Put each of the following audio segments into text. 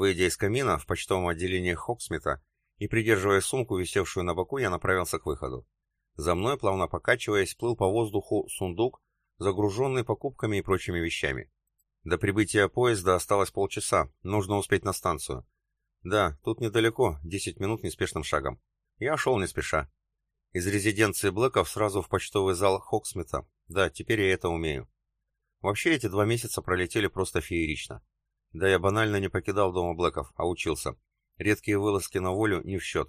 Выйдя из камина в почтовом отделении Хоксмита и придерживая сумку, висевшую на боку, я направился к выходу. За мной, плавно покачиваясь, плыл по воздуху сундук, загруженный покупками и прочими вещами. До прибытия поезда осталось полчаса, нужно успеть на станцию. Да, тут недалеко, 10 минут неспешным шагом. Я шел не спеша. Из резиденции Блэков сразу в почтовый зал Хоксмита. Да, теперь я это умею. Вообще эти два месяца пролетели просто феерично. Да я банально не покидал дома Блэков, а учился. Редкие вылазки на волю не в счет.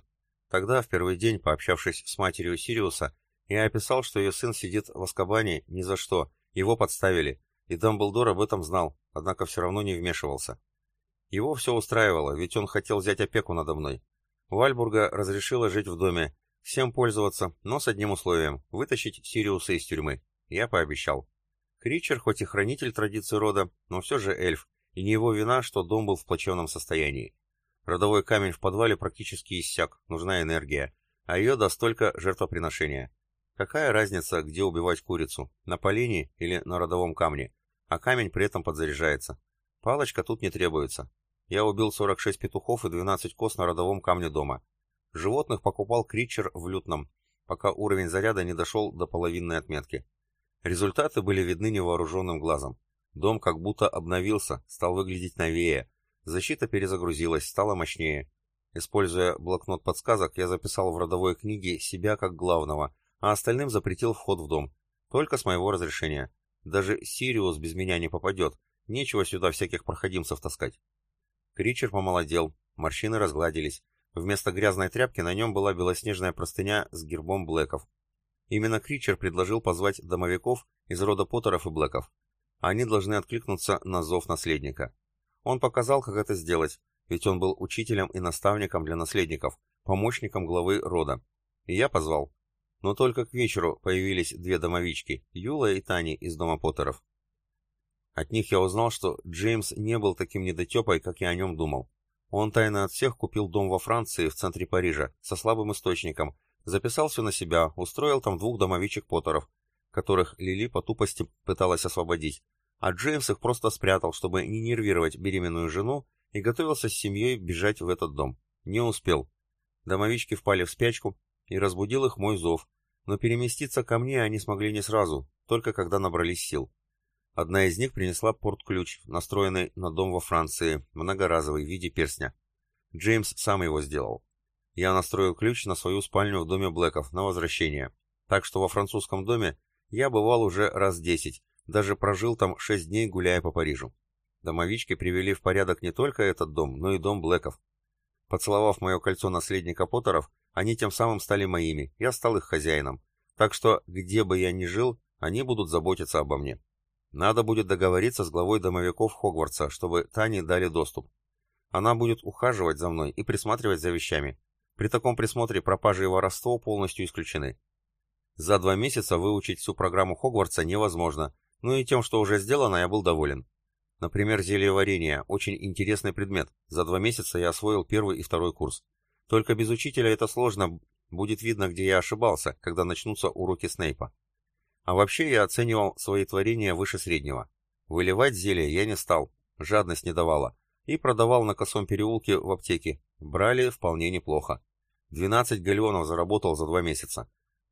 Тогда, в первый день, пообщавшись с матерью Сириуса, я описал, что ее сын сидит в Аскабане ни за что, его подставили, и Дамблдор об этом знал, однако все равно не вмешивался. Его все устраивало, ведь он хотел взять опеку надо мной. Вальбурга разрешила жить в доме, всем пользоваться, но с одним условием – вытащить Сириуса из тюрьмы. Я пообещал. Кричер хоть и хранитель традиции рода, но все же эльф, и не его вина, что дом был в плачевном состоянии. Родовой камень в подвале практически иссяк, нужна энергия, а ее даст только жертвоприношение. Какая разница, где убивать курицу, на полене или на родовом камне, а камень при этом подзаряжается. Палочка тут не требуется. Я убил 46 петухов и 12 коз на родовом камне дома. Животных покупал Кричер в лютном, пока уровень заряда не дошел до половинной отметки. Результаты были видны невооруженным глазом. Дом как будто обновился, стал выглядеть новее, Защита перезагрузилась, стала мощнее. Используя блокнот подсказок, я записал в родовой книге себя как главного, а остальным запретил вход в дом. Только с моего разрешения. Даже Сириус без меня не попадет. Нечего сюда всяких проходимцев таскать. Кричер помолодел, морщины разгладились. Вместо грязной тряпки на нем была белоснежная простыня с гербом Блэков. Именно Кричер предложил позвать домовиков из рода Поттеров и Блэков. Они должны откликнуться на зов наследника. Он показал, как это сделать, ведь он был учителем и наставником для наследников, помощником главы рода. И я позвал. Но только к вечеру появились две домовички, Юла и Тани из дома Поттеров. От них я узнал, что Джеймс не был таким недотепой, как я о нем думал. Он тайно от всех купил дом во Франции, в центре Парижа, со слабым источником, записал все на себя, устроил там двух домовичек Поттеров, которых Лили по тупости пыталась освободить, а Джеймс их просто спрятал, чтобы не нервировать беременную жену, и готовился с семьей бежать в этот дом. Не успел. Домовички впали в спячку, и разбудил их мой зов, но переместиться ко мне они смогли не сразу, только когда набрались сил. Одна из них принесла порт-ключ, настроенный на дом во Франции, многоразовый, в виде перстня. Джеймс сам его сделал. Я настроил ключ на свою спальню в доме Блэков на возвращение. Так что во французском доме я бывал уже раз десять, даже прожил там шесть дней, гуляя по Парижу. Домовички привели в порядок не только этот дом, но и дом Блэков. Поцеловав мое кольцо наследника Поттеров, они тем самым стали моими, я стал их хозяином. Так что, где бы я ни жил, они будут заботиться обо мне. Надо будет договориться с главой домовиков Хогвартса, чтобы Тане дали доступ. Она будет ухаживать за мной и присматривать за вещами. При таком присмотре пропажи и воровство полностью исключены. За два месяца выучить всю программу Хогвартса невозможно, ну и тем, что уже сделано, я был доволен. Например, зелье варенья – очень интересный предмет. За два месяца я освоил первый и второй курс. Только без учителя это сложно, будет видно, где я ошибался, когда начнутся уроки Снейпа. А вообще я оценивал свои творения выше среднего. Выливать зелье я не стал, жадность не давала. И продавал на косом переулке в аптеке. Брали вполне неплохо. 12 галеонов заработал за два месяца.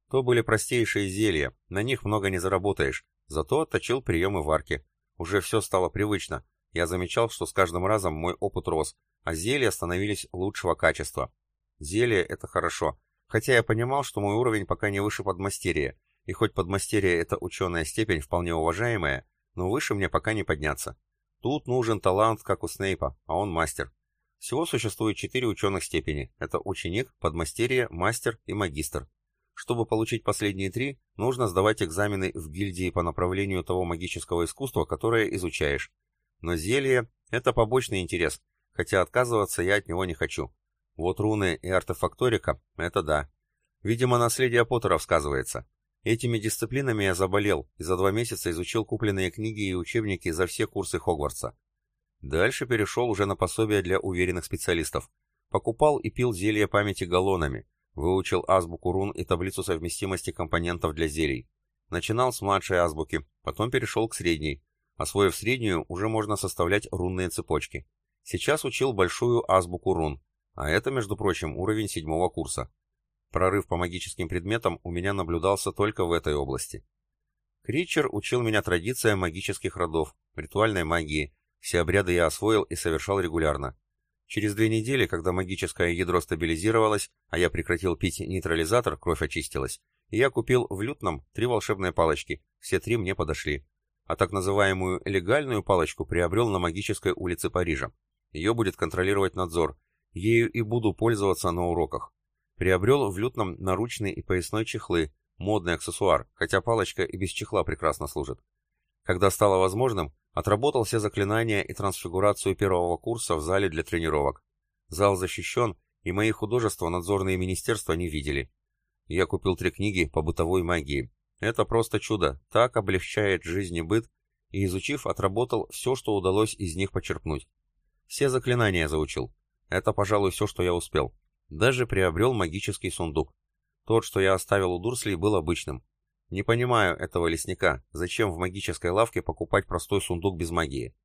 То были простейшие зелья, на них много не заработаешь, Зато отточил приемы варки. Уже все стало привычно. Я замечал, что с каждым разом мой опыт рос, а зелья становились лучшего качества. Зелье — это хорошо, хотя я понимал, что мой уровень пока не выше подмастерья, и хоть подмастерье — это ученая степень вполне уважаемая, но выше мне пока не подняться. Тут нужен талант, как у Снейпа, а он мастер. Всего существует четыре ученых степени. Это ученик, подмастерье, мастер и магистр. Чтобы получить последние три, нужно сдавать экзамены в гильдии по направлению того магического искусства, которое изучаешь. Но зелье — это побочный интерес, хотя отказываться я от него не хочу. Вот руны и артефакторика — это да. Видимо, наследие Поттеров сказывается. Этими дисциплинами я заболел и за два месяца изучил купленные книги и учебники за все курсы Хогвартса. Дальше перешел уже на пособия для уверенных специалистов. Покупал и пил зелья памяти галлонами, Выучил азбуку рун и таблицу совместимости компонентов для зелий. Начинал с младшей азбуки, потом перешел к средней. Освоив среднюю, уже можно составлять рунные цепочки. Сейчас учил большую азбуку рун, а это, между прочим, уровень седьмого курса. Прорыв по магическим предметам у меня наблюдался только в этой области. Кричер учил меня традициям магических родов, ритуальной магии. Все обряды я освоил и совершал регулярно. Через две недели, когда магическое ядро стабилизировалось, а я прекратил пить нейтрализатор, кровь очистилась, и я купил в лютном три волшебные палочки, все три мне подошли. А так называемую легальную палочку приобрел на магической улице Парижа. Ее будет контролировать надзор. Ею и буду пользоваться на уроках. Приобрел в лютном наручные и поясной чехлы, модный аксессуар, хотя палочка и без чехла прекрасно служит. Когда стало возможным, отработал все заклинания и трансфигурацию первого курса в зале для тренировок. Зал защищен, и мои художества надзорные министерства не видели. Я купил три книги по бытовой магии. Это просто чудо, так облегчает жизнь и быт, и изучив, отработал все, что удалось из них почерпнуть. Все заклинания заучил. Это, пожалуй, все, что я успел. Даже приобрел магический сундук. Тот, что я оставил у Дурслей, был обычным. Не понимаю этого лесника, зачем в магической лавке покупать простой сундук без магии.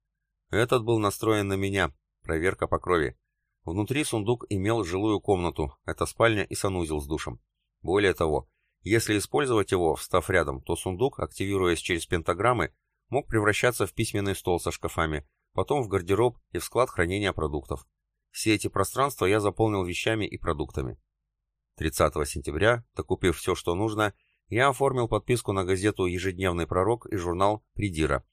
Этот был настроен на меня, проверка по крови. Внутри сундук имел жилую комнату, это спальня и санузел с душем. Более того, если использовать его, встав рядом, то сундук, активируясь через пентаграммы, мог превращаться в письменный стол со шкафами, потом в гардероб и в склад хранения продуктов. Все эти пространства я заполнил вещами и продуктами. 30 сентября, докупив все, что нужно, я оформил подписку на газету «Ежедневный пророк» и журнал «Придира».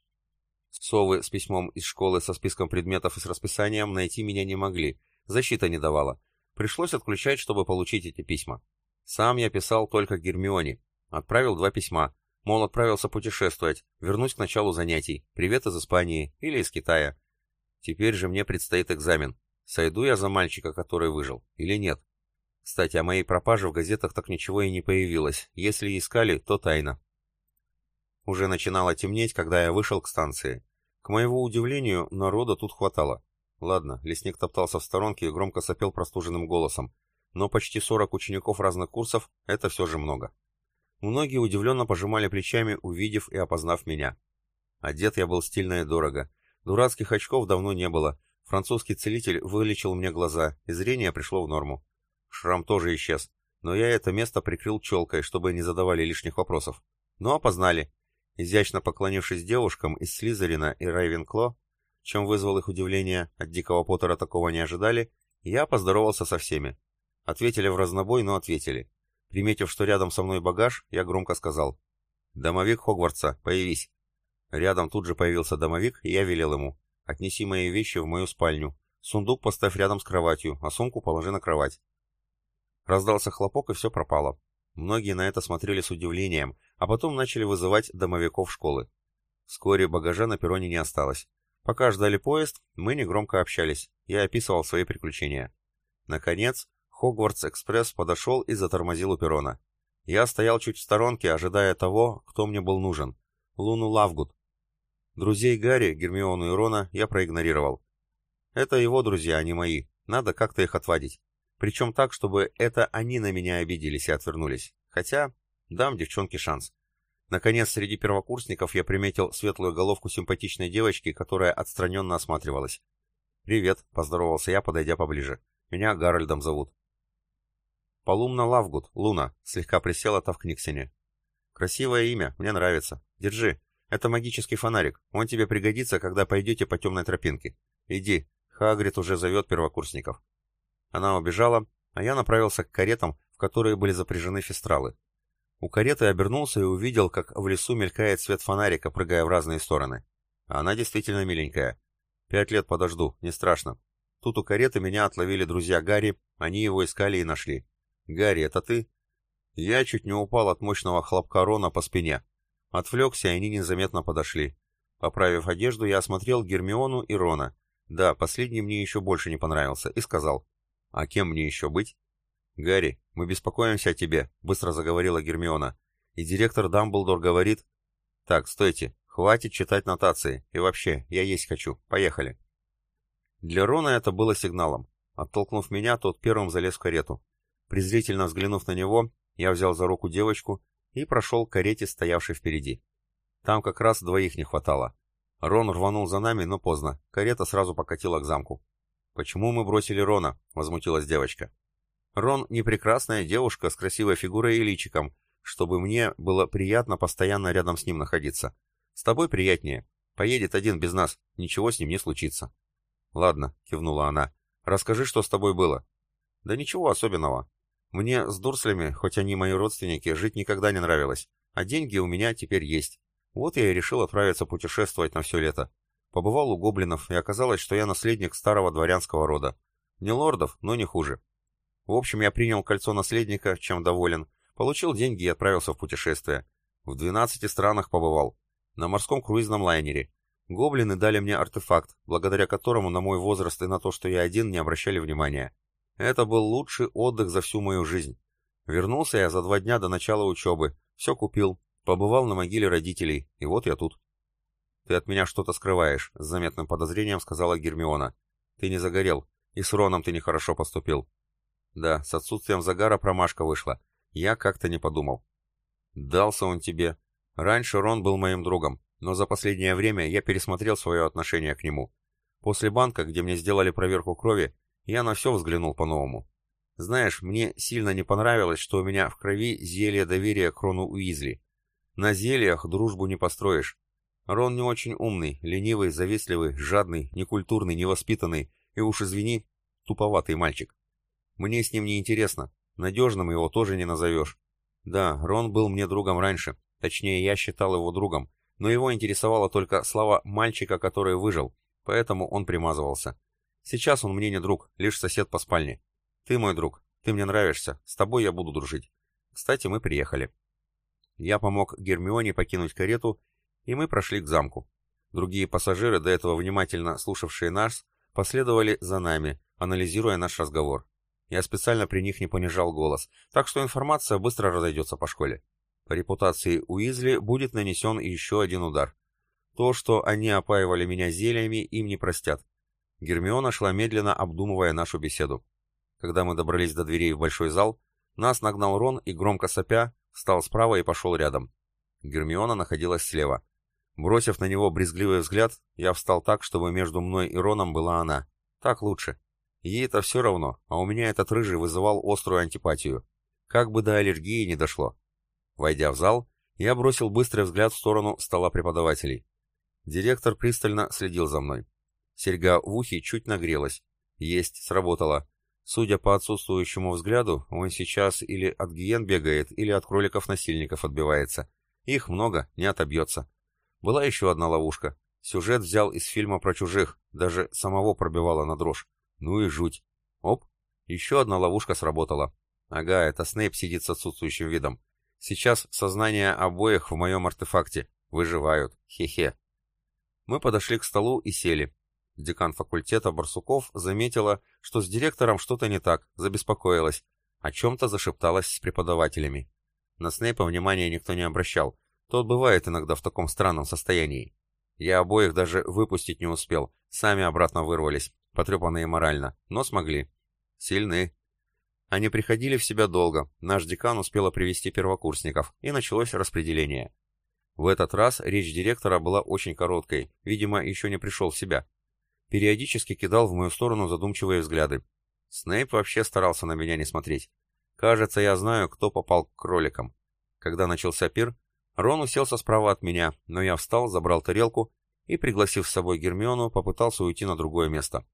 Совы с письмом из школы со списком предметов и с расписанием найти меня не могли, защита не давала. Пришлось отключать, чтобы получить эти письма. Сам я писал только Гермионе. Отправил два письма. Мол, отправился путешествовать, вернусь к началу занятий, привет из Испании или из Китая. Теперь же мне предстоит экзамен. Сойду я за мальчика, который выжил, или нет? Кстати, о моей пропаже в газетах так ничего и не появилось. Если искали, то тайна. Уже начинало темнеть, когда я вышел к станции. К моему удивлению, народа тут хватало. Ладно, лесник топтался в сторонке и громко сопел простуженным голосом. Но почти 40 учеников разных курсов — это все же много. Многие удивленно пожимали плечами, увидев и опознав меня. Одет я был стильно и дорого. Дурацких очков давно не было. Французский целитель вылечил мне глаза, и зрение пришло в норму. Шрам тоже исчез, но я это место прикрыл челкой, чтобы не задавали лишних вопросов. Но опознали. Изящно поклонившись девушкам из Слизерина и Райвенкло, чем вызвал их удивление, от Дикого Поттера такого не ожидали, я поздоровался со всеми. Ответили в разнобой, но ответили. Приметив, что рядом со мной багаж, я громко сказал. «Домовик Хогвартса, появись!» Рядом тут же появился домовик, и я велел ему. «Отнеси мои вещи в мою спальню. Сундук поставь рядом с кроватью, а сумку положи на кровать. Раздался хлопок, и все пропало. Многие на это смотрели с удивлением, а потом начали вызывать домовиков школы. Вскоре багажа на перроне не осталось. Пока ждали поезд, мы негромко общались. Я описывал свои приключения. Наконец, Хогвартс-экспресс подошел и затормозил у перрона. Я стоял чуть в сторонке, ожидая того, кто мне был нужен. Луну Лавгуд. Друзей Гарри, Гермиону и Рона я проигнорировал. Это его друзья, а не мои. Надо как-то их отвадить. Причем так, чтобы это они на меня обиделись и отвернулись. Хотя, дам девчонке шанс. Наконец, среди первокурсников я приметил светлую головку симпатичной девочки, которая отстраненно осматривалась. «Привет», — поздоровался я, подойдя поближе. «Меня Гарольдом зовут». «Полумна Лавгуд, Луна», — слегка присела та в Книксене. «Красивое имя, мне нравится. Держи. Это магический фонарик. Он тебе пригодится, когда пойдете по темной тропинке. Иди, Хагрид уже зовет первокурсников». Она убежала, а я направился к каретам, в которые были запряжены фестралы. У кареты обернулся и увидел, как в лесу мелькает свет фонарика, прыгая в разные стороны. А она действительно миленькая. Пять лет подожду, не страшно. Тут у кареты меня отловили друзья Гарри, они его искали и нашли. «Гарри, это ты?» Я чуть не упал от мощного хлопка Рона по спине. Отвлекся, и они незаметно подошли. Поправив одежду, я осмотрел Гермиону и Рона. Да, последний мне еще больше не понравился, и сказал. «А кем мне еще быть?» «Гарри, мы беспокоимся о тебе», — быстро заговорила Гермиона. «И директор Дамблдор говорит...» «Так, стойте, хватит читать нотации. И вообще, я есть хочу. Поехали». Для Рона это было сигналом. Оттолкнув меня, тот первым залез в карету. Презрительно взглянув на него, я взял за руку девочку и прошел к карете, стоявшей впереди. Там как раз двоих не хватало. Рон рванул за нами, но поздно. Карета сразу покатила к замку. «Почему мы бросили Рона?» — возмутилась девочка. «Рон — не прекрасная девушка с красивой фигурой и личиком, чтобы мне было приятно постоянно рядом с ним находиться. С тобой приятнее. Поедет один без нас, ничего с ним не случится». «Ладно», — кивнула она. «Расскажи, что с тобой было». «Да ничего особенного. Мне с Дурслями, хоть они мои родственники, жить никогда не нравилось, а деньги у меня теперь есть. Вот я и решил отправиться путешествовать на все лето. Побывал у гоблинов, и оказалось, что я наследник старого дворянского рода. Не лордов, но не хуже. В общем, я принял кольцо наследника, чем доволен, получил деньги и отправился в путешествие. В 12 странах побывал. На морском круизном лайнере. Гоблины дали мне артефакт, благодаря которому на мой возраст и на то, что я один, не обращали внимания. Это был лучший отдых за всю мою жизнь. Вернулся я за два дня до начала учебы, все купил, побывал на могиле родителей, и вот я тут. «Ты от меня что-то скрываешь», — с заметным подозрением сказала Гермиона. «Ты не загорел, и с Роном ты нехорошо поступил». «Да, с отсутствием загара промашка вышла. Я как-то не подумал». «Дался он тебе. Раньше Рон был моим другом, но за последнее время я пересмотрел свое отношение к нему. После банка, где мне сделали проверку крови, я на все взглянул по-новому. Знаешь, мне сильно не понравилось, что у меня в крови зелье доверия к Рону Уизли. На зельях дружбу не построишь. Рон не очень умный, ленивый, завистливый, жадный, некультурный, невоспитанный и, уж извини, туповатый мальчик. Мне с ним не интересно, надежным его тоже не назовешь. Да, Рон был мне другом раньше, точнее, я считал его другом, но его интересовала только слова мальчика, который выжил, поэтому он примазывался. Сейчас он мне не друг, лишь сосед по спальне. Ты мой друг, ты мне нравишься, с тобой я буду дружить. Кстати, мы приехали. Я помог Гермионе покинуть карету, и мы прошли к замку. Другие пассажиры, до этого внимательно слушавшие нас, последовали за нами, анализируя наш разговор. Я специально при них не понижал голос, так что информация быстро разойдется по школе. По репутации Уизли будет нанесен еще один удар. То, что они опаивали меня зельями, им не простят. Гермиона шла медленно, обдумывая нашу беседу. Когда мы добрались до дверей в большой зал, нас нагнал Рон и, громко сопя, встал справа и пошел рядом. Гермиона находилась слева. Бросив на него брезгливый взгляд, я встал так, чтобы между мной и Роном была она. Так лучше. Ей это все равно, а у меня этот рыжий вызывал острую антипатию. Как бы до аллергии не дошло. Войдя в зал, я бросил быстрый взгляд в сторону стола преподавателей. Директор пристально следил за мной. Серьга в ухе чуть нагрелась. Есть, сработало. Судя по отсутствующему взгляду, он сейчас или от гиен бегает, или от кроликов-насильников отбивается. Их много, не отобьется. Была еще одна ловушка. Сюжет взял из фильма про чужих, даже самого пробивало на дрожь. Ну и жуть. Оп, еще одна ловушка сработала. Ага, это Снейп сидит с отсутствующим видом. Сейчас сознание обоих в моем артефакте. Выживают. Хе-хе. Мы подошли к столу и сели. Декан факультета Барсуков заметила, что с директором что-то не так, забеспокоилась, о чем-то зашепталась с преподавателями. На Снейпа внимания никто не обращал, тот бывает иногда в таком странном состоянии. Я обоих даже выпустить не успел, сами обратно вырвались, потрепанные морально, но смогли. Сильны. Они приходили в себя долго, наш декан успела привести первокурсников, и началось распределение. В этот раз речь директора была очень короткой, видимо, еще не пришел в себя периодически кидал в мою сторону задумчивые взгляды. Снейп вообще старался на меня не смотреть. Кажется, я знаю, кто попал к кроликам. Когда начался пир, Рон уселся справа от меня, но я встал, забрал тарелку и, пригласив с собой Гермиону, попытался уйти на другое место.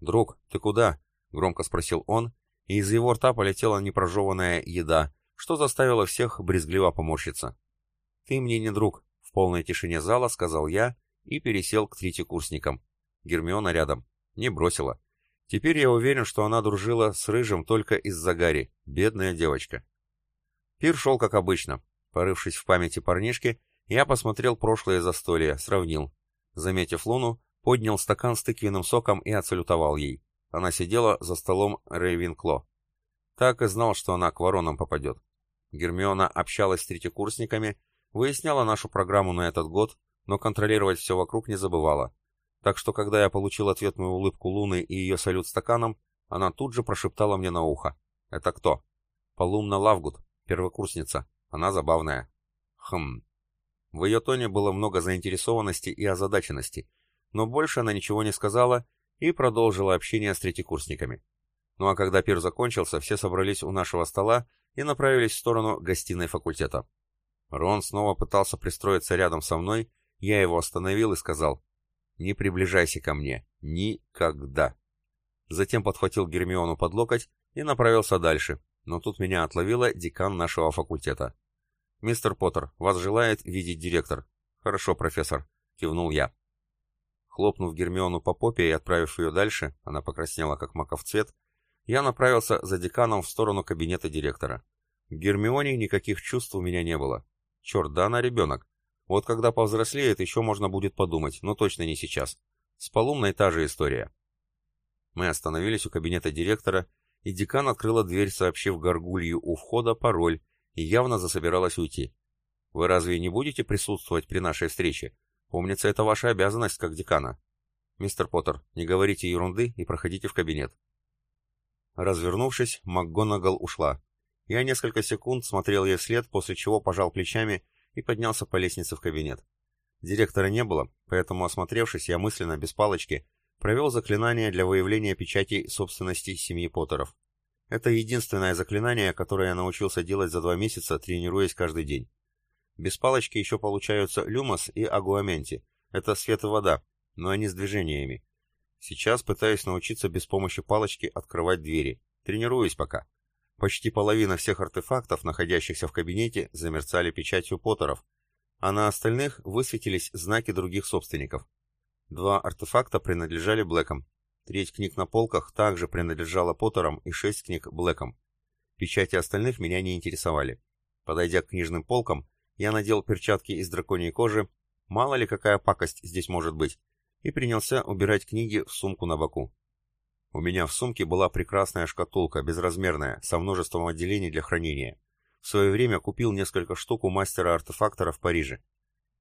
«Друг, ты куда?» — громко спросил он, и из его рта полетела непрожеванная еда, что заставило всех брезгливо поморщиться. «Ты мне не друг», — в полной тишине зала сказал я и пересел к третьекурсникам. Гермиона рядом. Не бросила. Теперь я уверен, что она дружила с Рыжим только из-за Гарри. Бедная девочка. Пир шел как обычно. Порывшись в памяти парнишки, я посмотрел прошлое застолье, сравнил. Заметив Луну, поднял стакан с тыквенным соком и отсалютовал ей. Она сидела за столом Рейвенкло. Так и знал, что она к воронам попадет. Гермиона общалась с третьекурсниками, выясняла нашу программу на этот год, но контролировать все вокруг не забывала. Так что, когда я получил ответную улыбку Луны и ее салют стаканом, она тут же прошептала мне на ухо. «Это кто?» «Полумна Лавгуд, первокурсница. Она забавная». «Хм». В ее тоне было много заинтересованности и озадаченности, но больше она ничего не сказала, и продолжила общение с третьекурсниками. Ну а когда пир закончился, все собрались у нашего стола и направились в сторону гостиной факультета. Рон снова пытался пристроиться рядом со мной, я его остановил и сказал, «Не приближайся ко мне. Никогда». Затем подхватил Гермиону под локоть и направился дальше, но тут меня отловила декан нашего факультета. «Мистер Поттер, вас желает видеть директор». «Хорошо, профессор», — кивнул я. Хлопнув Гермиону по попе и отправив ее дальше, она покраснела как маков цвет, я направился за деканом в сторону кабинета директора. К Гермионе никаких чувств у меня не было. Черт, да она ребенок. Вот когда повзрослеет, еще можно будет подумать, но точно не сейчас. С Полумной та же история. Мы остановились у кабинета директора, и декан открыла дверь, сообщив горгулью у входа пароль, и явно засобиралась уйти. «Вы разве не будете присутствовать при нашей встрече? Помнится, это ваша обязанность как декана». «Мистер Поттер, не говорите ерунды и проходите в кабинет». Развернувшись, МакГонагал ушла. Я несколько секунд смотрел ей вслед, после чего пожал плечами и поднялся по лестнице в кабинет. Директора не было, поэтому, осмотревшись, я мысленно, без палочки, провел заклинание для выявления печатей собственности семьи Поттеров. Это единственное заклинание, которое я научился делать за два месяца, тренируясь каждый день. Без палочки еще получаются люмос и агуаменти. Это свет и вода, но они с движениями. Сейчас пытаюсь научиться без помощи палочки открывать двери. Тренируюсь пока. Почти половина всех артефактов, находящихся в кабинете, замерцали печатью Поттеров, а на остальных высветились знаки других собственников. Два артефакта принадлежали Блэкам. Треть книг на полках также принадлежала Поттерам и шесть книг Блэкам. Печати остальных меня не интересовали. Подойдя к книжным полкам, я надел перчатки из драконьей кожи, мало ли какая пакость здесь может быть, и принялся убирать книги в сумку на боку. У меня в сумке была прекрасная шкатулка, безразмерная, со множеством отделений для хранения. В свое время купил несколько штук у мастера-артефактора в Париже.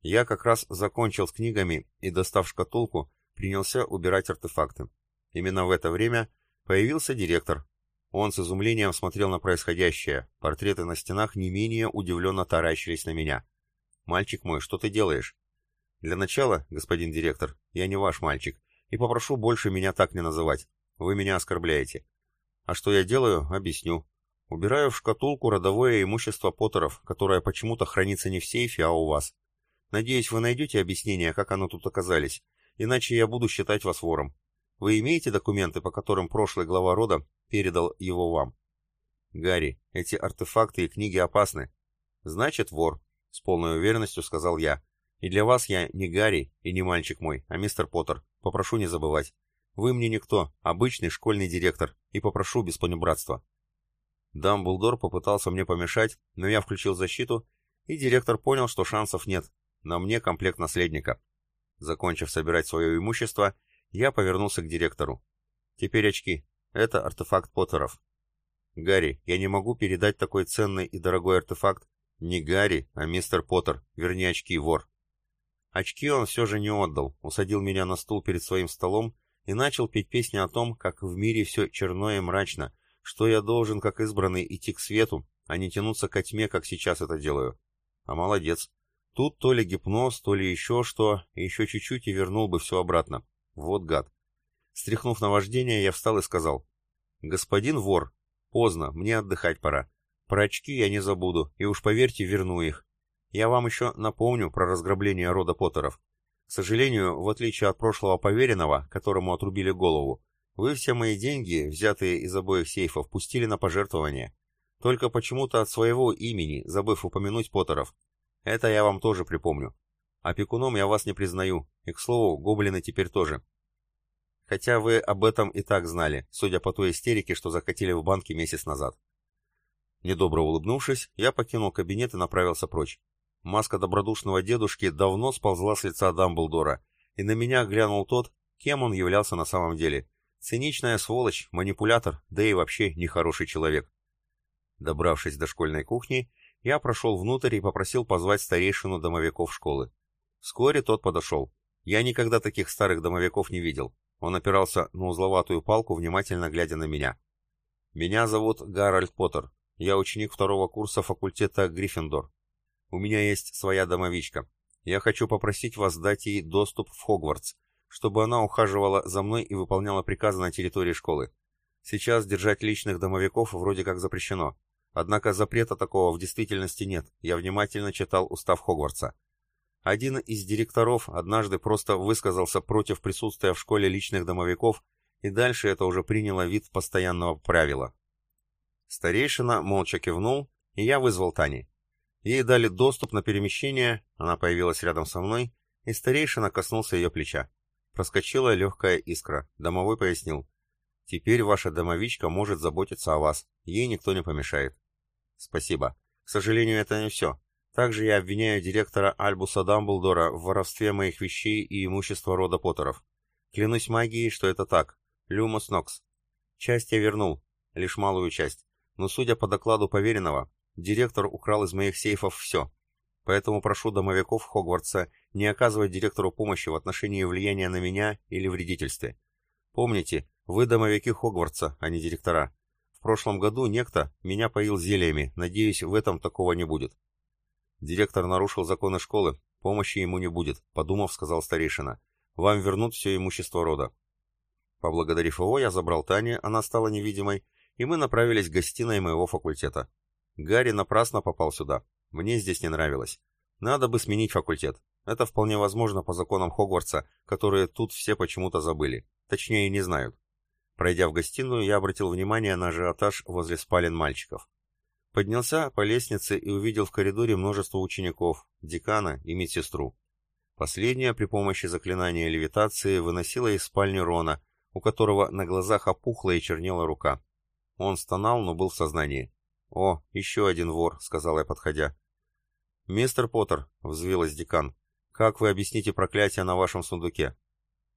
Я как раз закончил с книгами и, достав шкатулку, принялся убирать артефакты. Именно в это время появился директор. Он с изумлением смотрел на происходящее, портреты на стенах не менее удивленно таращились на меня. «Мальчик мой, что ты делаешь?» «Для начала, господин директор, я не ваш мальчик, и попрошу больше меня так не называть. Вы меня оскорбляете. А что я делаю, объясню. Убираю в шкатулку родовое имущество Поттеров, которое почему-то хранится не в сейфе, а у вас. Надеюсь, вы найдете объяснение, как оно тут оказались, иначе я буду считать вас вором. Вы имеете документы, по которым прошлый глава рода передал его вам? Гарри, эти артефакты и книги опасны. Значит, вор, с полной уверенностью сказал я. И для вас я не Гарри и не мальчик мой, а мистер Поттер. Попрошу не забывать. Вы мне никто, обычный школьный директор, и попрошу без понебратства. Дамблдор попытался мне помешать, но я включил защиту, и директор понял, что шансов нет, на мне комплект наследника. Закончив собирать свое имущество, я повернулся к директору. Теперь очки. Это артефакт Поттеров. Гарри, я не могу передать такой ценный и дорогой артефакт. Не Гарри, а мистер Поттер. Верни очки, вор. Очки он все же не отдал, усадил меня на стул перед своим столом и начал петь песни о том, как в мире все черно и мрачно, что я должен, как избранный, идти к свету, а не тянуться ко тьме, как сейчас это делаю. А молодец. Тут то ли гипноз, то ли еще что, еще чуть-чуть и вернул бы все обратно. Вот гад. Стряхнув наваждение, я встал и сказал. «Господин вор, поздно, мне отдыхать пора. Про очки я не забуду, и уж поверьте, верну их. Я вам еще напомню про разграбление рода Поттеров. К сожалению, в отличие от прошлого поверенного, которому отрубили голову, вы все мои деньги, взятые из обоих сейфов, пустили на пожертвование. Только почему-то от своего имени, забыв упомянуть Поттеров. Это я вам тоже припомню. Опекуном я вас не признаю, и, к слову, гоблины теперь тоже. Хотя вы об этом и так знали, судя по той истерике, что закатили в банке месяц назад. Недобро улыбнувшись, я покинул кабинет и направился прочь. Маска добродушного дедушки давно сползла с лица Дамблдора, и на меня глянул тот, кем он являлся на самом деле. Циничная сволочь, манипулятор, да и вообще нехороший человек. Добравшись до школьной кухни, я прошел внутрь и попросил позвать старейшину домовиков школы. Вскоре тот подошел. Я никогда таких старых домовиков не видел. Он опирался на узловатую палку, внимательно глядя на меня. «Меня зовут Гарольд Поттер. Я ученик второго курса факультета Гриффиндор. У меня есть своя домовичка. Я хочу попросить вас дать ей доступ в Хогвартс, чтобы она ухаживала за мной и выполняла приказы на территории школы. Сейчас держать личных домовиков вроде как запрещено. Однако запрета такого в действительности нет. Я внимательно читал устав Хогвартса. Один из директоров однажды просто высказался против присутствия в школе личных домовиков, и дальше это уже приняло вид постоянного правила. Старейшина молча кивнул, и я вызвал Тани. Ей дали доступ на перемещение, она появилась рядом со мной, и старейшина коснулся ее плеча. Проскочила легкая искра. Домовой пояснил. «Теперь ваша домовичка может заботиться о вас. Ей никто не помешает». «Спасибо. К сожалению, это не все. Также я обвиняю директора Альбуса Дамблдора в воровстве моих вещей и имущества рода Поттеров. Клянусь магией, что это так. Люмос Нокс. Часть я вернул, лишь малую часть. Но судя по докладу поверенного, директор украл из моих сейфов все. Поэтому прошу домовиков Хогвартса не оказывать директору помощи в отношении влияния на меня или вредительстве. Помните, вы домовики Хогвартса, а не директора. В прошлом году некто меня поил зельями, надеюсь, в этом такого не будет. Директор нарушил законы школы, помощи ему не будет, подумав, сказал старейшина. Вам вернут все имущество рода. Поблагодарив его, я забрал Тани, она стала невидимой, и мы направились к гостиной моего факультета. Гарри напрасно попал сюда. Мне здесь не нравилось. Надо бы сменить факультет. Это вполне возможно по законам Хогвартса, которые тут все почему-то забыли. Точнее, не знают. Пройдя в гостиную, я обратил внимание на ажиотаж возле спален мальчиков. Поднялся по лестнице и увидел в коридоре множество учеников, декана и медсестру. Последняя при помощи заклинания левитации выносила из спальни Рона, у которого на глазах опухла и чернела рука. Он стонал, но был в сознании. «О, еще один вор», — сказал я, подходя. «Мистер Поттер», — взвилась декан, — «как вы объясните проклятие на вашем сундуке?»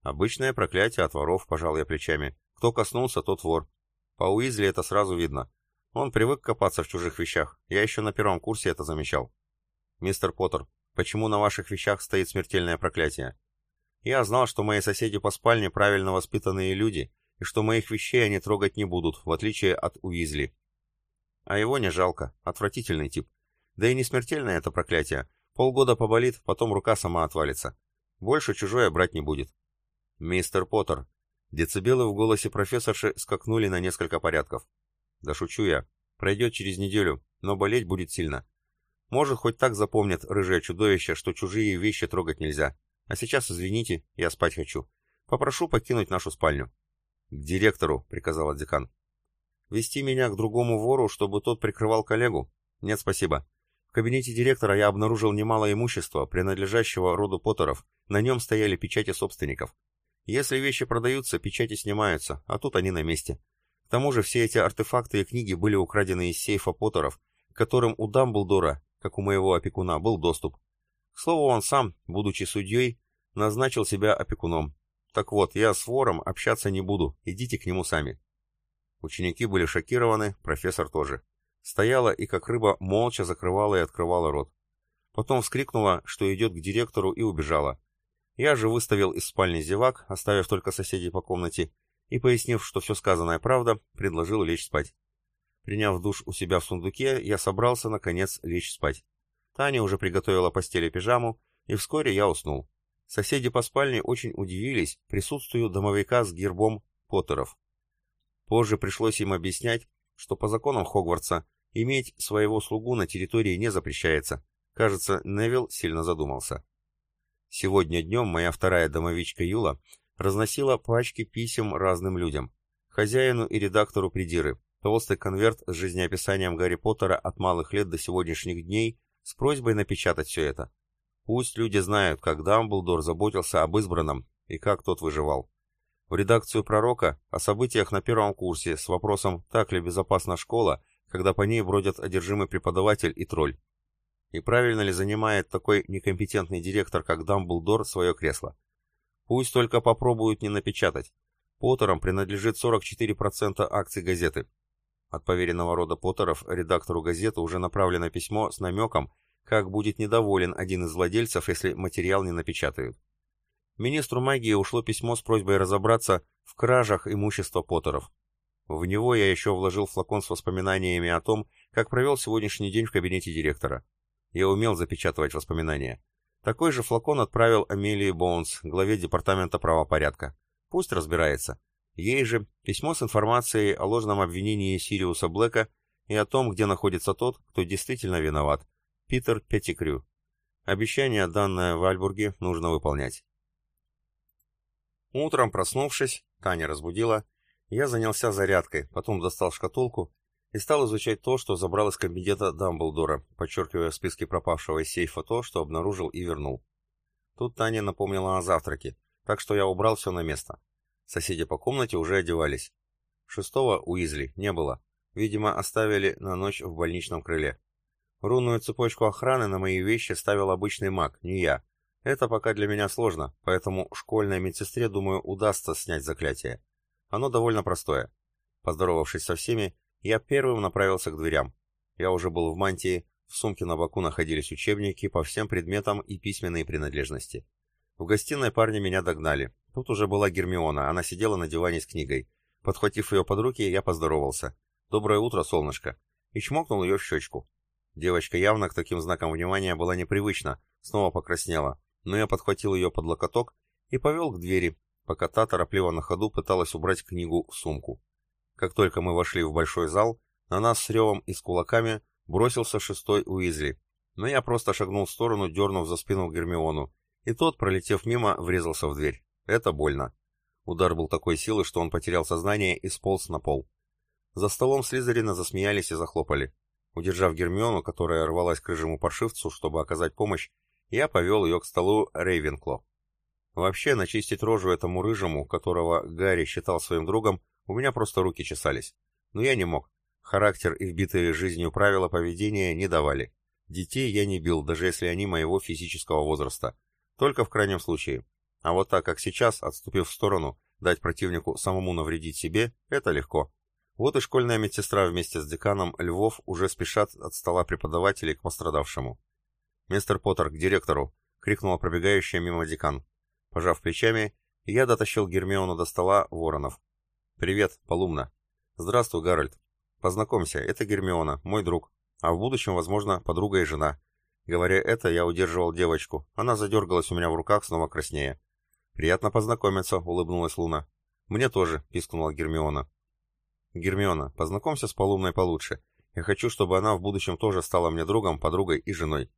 «Обычное проклятие от воров», — пожал я плечами. «Кто коснулся, тот вор. По Уизли это сразу видно. Он привык копаться в чужих вещах. Я еще на первом курсе это замечал». «Мистер Поттер, почему на ваших вещах стоит смертельное проклятие?» «Я знал, что мои соседи по спальне правильно воспитанные люди, и что моих вещей они трогать не будут, в отличие от Уизли. А его не жалко, отвратительный тип. Да и не смертельное это проклятие. Полгода поболит, потом рука сама отвалится. Больше чужое брать не будет. Мистер Поттер. Децибелы в голосе профессорши скакнули на несколько порядков. Да шучу я. Пройдет через неделю, но болеть будет сильно. Может, хоть так запомнят рыжее чудовище, что чужие вещи трогать нельзя. А сейчас, извините, я спать хочу. Попрошу покинуть нашу спальню. «К директору», — приказал декан. «Вести меня к другому вору, чтобы тот прикрывал коллегу? Нет, спасибо. В кабинете директора я обнаружил немало имущества, принадлежащего роду Поттеров. На нем стояли печати собственников. Если вещи продаются, печати снимаются, а тут они на месте. Тому же все эти артефакты и книги были украдены из сейфа Поттеров, которым у Дамблдора, как у моего опекуна, был доступ. К слову, он сам, будучи судьей, назначил себя опекуном. Так вот, я с вором общаться не буду, идите к нему сами. Ученики были шокированы, профессор тоже. Стояла и как рыба молча закрывала и открывала рот. Потом вскрикнула, что идет к директору и убежала. Я же выставил из спальни зевак, оставив только соседей по комнате, и, пояснив, что все сказанное правда, предложил лечь спать. Приняв душ у себя в сундуке, я собрался, наконец, лечь спать. Таня уже приготовила постели пижаму, и вскоре я уснул. Соседи по спальне очень удивились присутствию домовика с гербом Поттеров. Позже пришлось им объяснять, что по законам Хогвартса иметь своего слугу на территории не запрещается. Кажется, Невил сильно задумался. Сегодня днем моя вторая домовичка Юла разносила пачки писем разным людям. Хозяину и редактору придиры, толстый конверт с жизнеописанием Гарри Поттера от малых лет до сегодняшних дней с просьбой напечатать все это. Пусть люди знают, как Дамблдор заботился об избранном и как тот выживал. В редакцию «Пророка» о событиях на первом курсе с вопросом «Так ли безопасна школа?», когда по ней бродят одержимый преподаватель и тролль. И правильно ли занимает такой некомпетентный директор, как Дамблдор, свое кресло? Пусть только попробуют не напечатать. Поттерам принадлежит 44% акций газеты. От поверенного рода Поттеров редактору газеты уже направлено письмо с намеком, как будет недоволен один из владельцев, если материал не напечатают. Министру магии ушло письмо с просьбой разобраться в кражах имущества Поттеров. В него я еще вложил флакон с воспоминаниями о том, как провел сегодняшний день в кабинете директора. Я умел запечатывать воспоминания. Такой же флакон отправил Амелии Боунс, главе департамента правопорядка. Пусть разбирается. Ей же письмо с информацией о ложном обвинении Сириуса Блэка и о том, где находится тот, кто действительно виноват. Питер Петтикрю. Обещание, данное в Альбурге, нужно выполнять. Утром, проснувшись, Таня разбудила, я занялся зарядкой, потом достал шкатулку и стал изучать то, что забрал из кабинета Дамблдора, подчеркивая в списке пропавшего из сейфа то, что обнаружил и вернул. Тут Таня напомнила о завтраке, так что я убрал все на место. Соседи по комнате уже одевались. Шестого Уизли не было. Видимо, оставили на ночь в больничном крыле. Рунную цепочку охраны на мои вещи ставил обычный маг, не я. Это пока для меня сложно, поэтому школьной медсестре, думаю, удастся снять заклятие. Оно довольно простое. Поздоровавшись со всеми, я первым направился к дверям. Я уже был в мантии, в сумке на боку находились учебники по всем предметам и письменные принадлежности. В гостиной парни меня догнали. Тут уже была Гермиона, она сидела на диване с книгой. Подхватив ее под руки, я поздоровался. «Доброе утро, солнышко!» И чмокнул ее в щечку. Девочка явно к таким знакам внимания была непривычна, снова покраснела, но я подхватил ее под локоток и повел к двери, пока та торопливо на ходу пыталась убрать книгу в сумку. Как только мы вошли в большой зал, на нас с ревом и с кулаками бросился шестой Уизли, но я просто шагнул в сторону, дернув за спину Гермиону, и тот, пролетев мимо, врезался в дверь. Это больно. Удар был такой силы, что он потерял сознание и сполз на пол. За столом Слизерина засмеялись и захлопали. Удержав Гермиону, которая рвалась к рыжему паршивцу, чтобы оказать помощь, я повел ее к столу Рейвенкло. Вообще, начистить рожу этому рыжему, которого Гарри считал своим другом, у меня просто руки чесались. Но я не мог. Характер и вбитые жизнью правила поведения не давали. Детей я не бил, даже если они моего физического возраста. Только в крайнем случае. А вот так, как сейчас, отступив в сторону, дать противнику самому навредить себе, это легко. Вот и школьная медсестра вместе с деканом Львов уже спешат от стола преподавателей к пострадавшему. «Мистер Поттер, к директору!» — крикнула пробегающая мимо декан. Пожав плечами, я дотащил Гермиону до стола Воронов. «Привет, Полумна!» «Здравствуй, Гарольд!» «Познакомься, это Гермиона, мой друг, а в будущем, возможно, подруга и жена». Говоря это, я удерживал девочку. Она задергалась у меня в руках, снова краснея. «Приятно познакомиться», — улыбнулась Луна. «Мне тоже», — пискнула Гермиона. «Гермиона, познакомься с Полумной получше. Я хочу, чтобы она в будущем тоже стала мне другом, подругой и женой».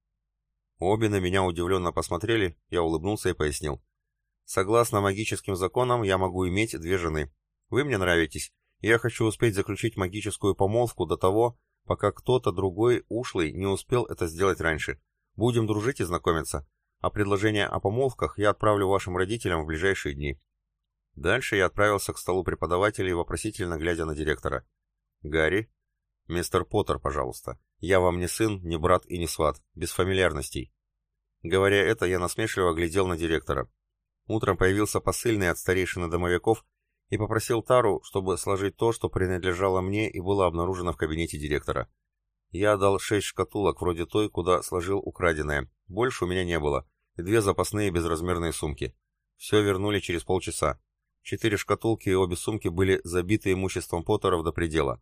Обе на меня удивленно посмотрели, я улыбнулся и пояснил. «Согласно магическим законам, я могу иметь две жены. Вы мне нравитесь, и я хочу успеть заключить магическую помолвку до того, пока кто-то другой, ушлый, не успел это сделать раньше. Будем дружить и знакомиться а предложение о помолвках я отправлю вашим родителям в ближайшие дни. Дальше я отправился к столу преподавателей, вопросительно глядя на директора. «Гарри?» «Мистер Поттер, пожалуйста. Я вам не сын, не брат и не сват. Без фамильярностей». Говоря это, я насмешливо глядел на директора. Утром появился посыльный от старейшины домовиков и попросил Тару, чтобы сложить то, что принадлежало мне и было обнаружено в кабинете директора. Я дал шесть шкатулок, вроде той, куда сложил украденное. Больше у меня не было. И две запасные безразмерные сумки. Все вернули через полчаса. Четыре шкатулки и обе сумки были забиты имуществом Поттеров до предела.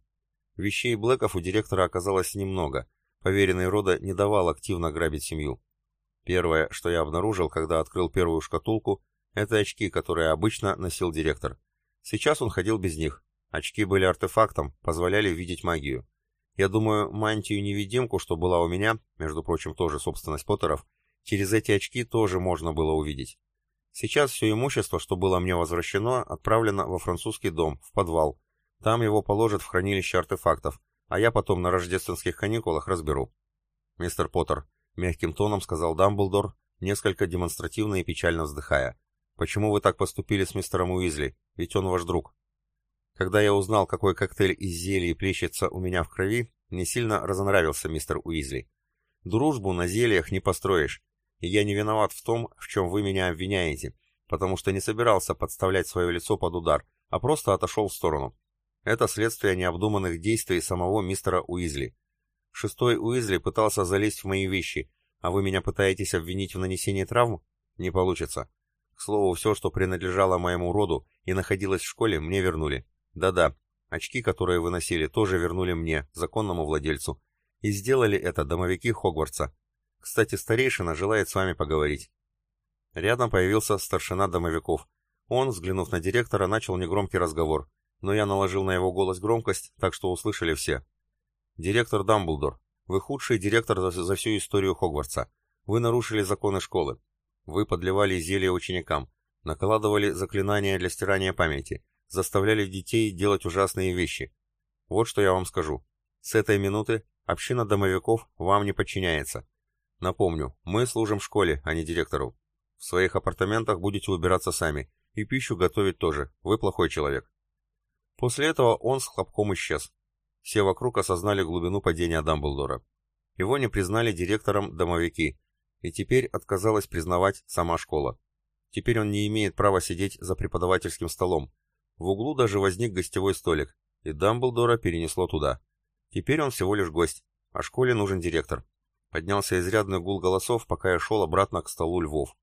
Вещей Блэков у директора оказалось немного. Поверенный рода не давал активно грабить семью. Первое, что я обнаружил, когда открыл первую шкатулку, это очки, которые обычно носил директор. Сейчас он ходил без них. Очки были артефактом, позволяли видеть магию. Я думаю, мантию-невидимку, что была у меня, между прочим, тоже собственность Поттеров, через эти очки тоже можно было увидеть. Сейчас все имущество, что было мне возвращено, отправлено во французский дом, в подвал. Там его положат в хранилище артефактов, а я потом на рождественских каникулах разберу. «Мистер Поттер», — мягким тоном сказал Дамблдор, несколько демонстративно и печально вздыхая. «Почему вы так поступили с мистером Уизли? Ведь он ваш друг». Когда я узнал, какой коктейль из зелий плещется у меня в крови, мне сильно разонравился мистер Уизли. Дружбу на зельях не построишь, и я не виноват в том, в чем вы меня обвиняете, потому что не собирался подставлять свое лицо под удар, а просто отошел в сторону. Это следствие необдуманных действий самого мистера Уизли. Шестой Уизли пытался залезть в мои вещи, а вы меня пытаетесь обвинить в нанесении травм? Не получится. К слову, все, что принадлежало моему роду и находилось в школе, мне вернули. Да-да, очки, которые вы носили, тоже вернули мне, законному владельцу. И сделали это домовики Хогвартса. Кстати, старейшина желает с вами поговорить». Рядом появился старшина домовиков. Он, взглянув на директора, начал негромкий разговор, но я наложил на его голос громкость, так что услышали все. «Директор Дамблдор, вы худший директор за, за всю историю Хогвартса. Вы нарушили законы школы. Вы подливали зелья ученикам, накладывали заклинания для стирания памяти, заставляли детей делать ужасные вещи. Вот что я вам скажу. С этой минуты община домовиков вам не подчиняется. Напомню, мы служим школе, а не директору. В своих апартаментах будете убираться сами, и пищу готовить тоже, вы плохой человек. После этого он с хлопком исчез. Все вокруг осознали глубину падения Дамблдора. Его не признали директором домовики, и теперь отказалась признавать сама школа. Теперь он не имеет права сидеть за преподавательским столом. В углу даже возник гостевой столик, и Дамблдора перенесло туда. Теперь он всего лишь гость, а школе нужен директор. Поднялся изрядный гул голосов, пока я шел обратно к столу львов.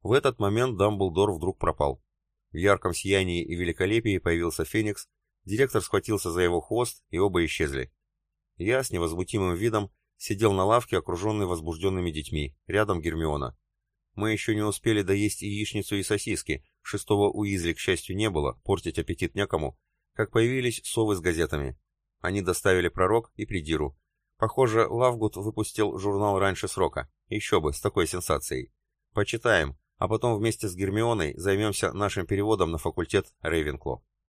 В этот момент Дамблдор вдруг пропал. В ярком сиянии и великолепии появился Феникс, директор схватился за его хвост, и оба исчезли. Я с невозмутимым видом сидел на лавке, окруженный возбужденными детьми, рядом Гермиона. Мы еще не успели доесть яичницу и сосиски, шестого Уизли, к счастью, не было, портить аппетит некому, как появились совы с газетами. Они доставили пророк и придиру. Похоже, Лавгуд выпустил журнал раньше срока. Еще бы, с такой сенсацией. Почитаем, а потом вместе с Гермионой займемся нашим переводом на факультет Рейвенкло.